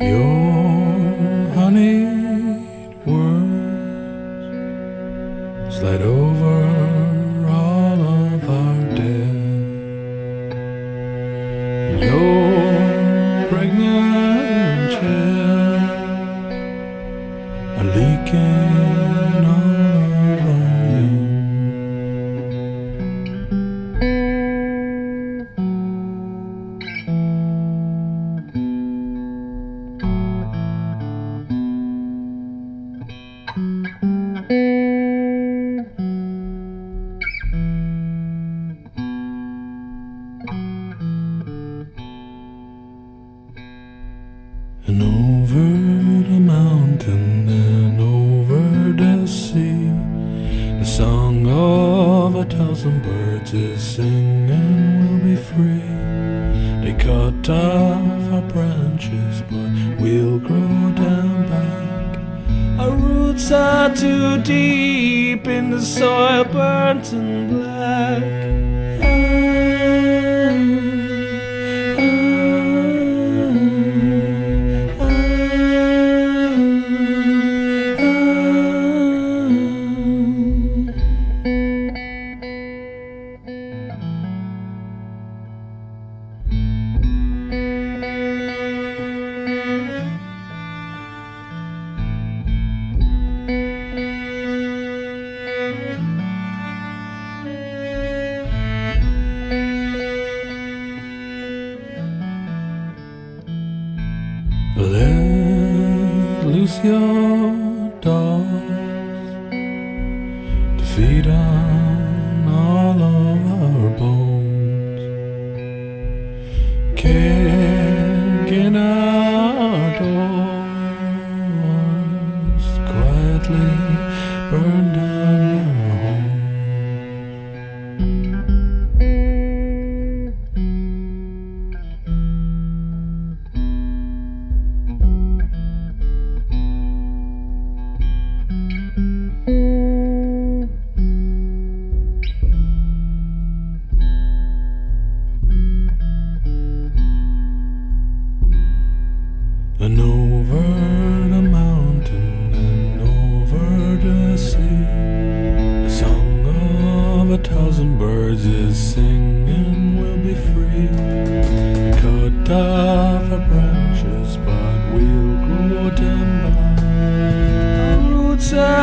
Your honeyed words slide over to sing and we'll be free. They cut off our branches, but we'll grow down back. Our roots are too deep in the soil, burnt and black. Let loose your dogs to feed on.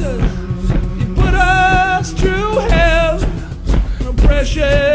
lessons. You put us through hell. No pressure.